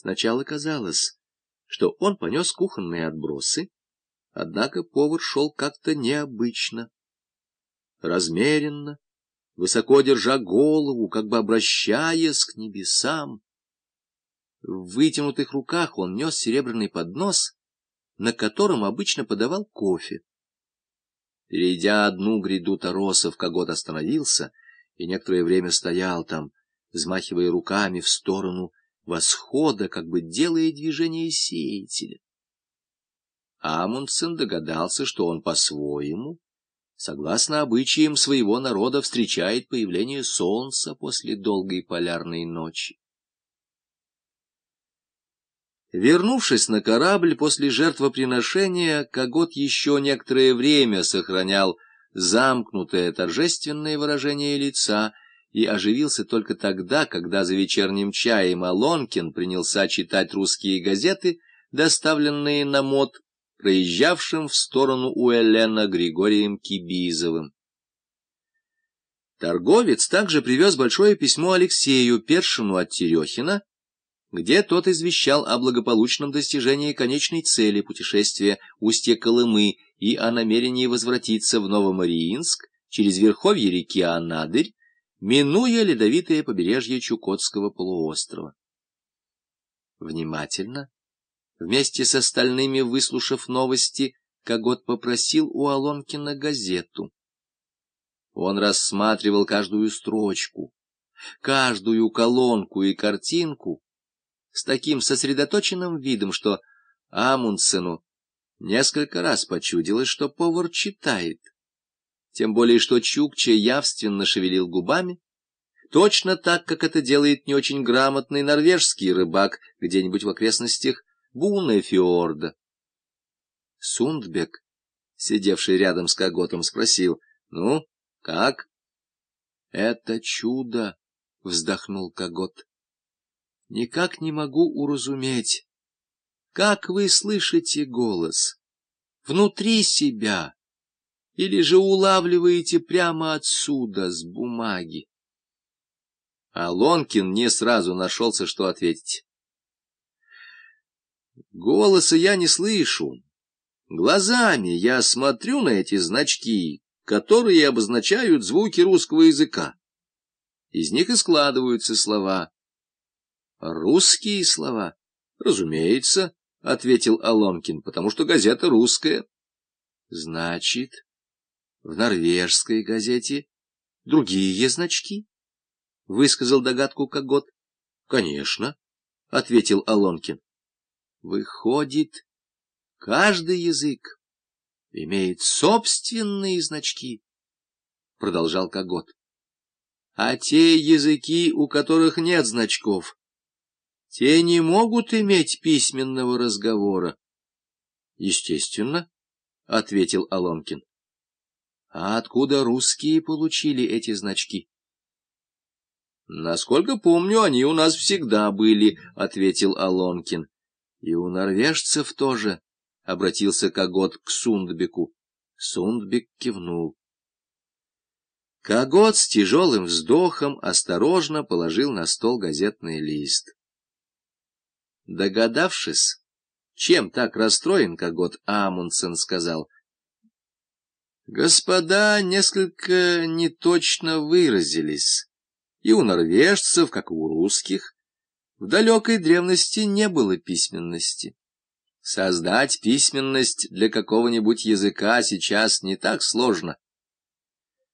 Сначала казалось, что он понес кухонные отбросы, однако повар шел как-то необычно, размеренно, высоко держа голову, как бы обращаясь к небесам. В вытянутых руках он нес серебряный поднос, на котором обычно подавал кофе. Перейдя одну гряду торосов, Когот остановился и некоторое время стоял там, взмахивая руками в сторону восхода, как бы делая движение сеятеля. Амундсен догадался, что он по-своему, согласно обычаям своего народа, встречает появление солнца после долгой полярной ночи. Вернувшись на корабль после жертвоприношения, Когот еще некоторое время сохранял замкнутое торжественное выражение лица и оживился только тогда, когда за вечерним чаем Алонкин принялся читать русские газеты, доставленные на мод, проезжавшим в сторону Уэлена Григорием Кибизовым. Торговец также привез большое письмо Алексею Першину от Терехина, где тот извещал о благополучном достижении конечной цели путешествия устья Колымы и о намерении возвратиться в Новомариинск через верховье реки Анадырь, минуя ледовитое побережье Чукотского полуострова. Внимательно, вместе с остальными выслушав новости, Когот попросил у Алонкина газету. Он рассматривал каждую строчку, каждую колонку и картинку, с таким сосредоточенным видом, что Амундсену несколько раз почудилось, что повар читает. Тем более, что Чукча явственно шевелил губами, точно так, как это делает не очень грамотный норвежский рыбак где-нибудь в окрестностях Бунефьорда. Сундбек, сидевший рядом с Коготом, спросил, «Ну, как?» «Это чудо!» — вздохнул Когот никак не могу уразуметь, как вы слышите голос внутри себя или же улавливаете прямо отсюда, с бумаги. А Лонкин не сразу нашелся, что ответить. Голоса я не слышу. Глазами я смотрю на эти значки, которые обозначают звуки русского языка. Из них и складываются слова. Русские слова? Разумеется, — ответил Аломкин, — потому что газета русская. Значит, в норвежской газете другие значки? — высказал догадку Когот. Конечно, — ответил Алонкин. Выходит, каждый язык имеет собственные значки, — продолжал Когот. А те языки, у которых нет значков, те не могут иметь письменного разговора. — Естественно, — ответил Алонкин. — А откуда русские получили эти значки? — Насколько помню, они у нас всегда были, — ответил Алонкин. — И у норвежцев тоже, — обратился Когот к Сундбеку. Сундбек кивнул. Когот с тяжелым вздохом осторожно положил на стол газетный лист. Догадавшись, чем так расстроен Когот, Амундсен сказал, «Господа несколько неточно выразились, и у норвежцев, как и у русских, в далекой древности не было письменности. Создать письменность для какого-нибудь языка сейчас не так сложно,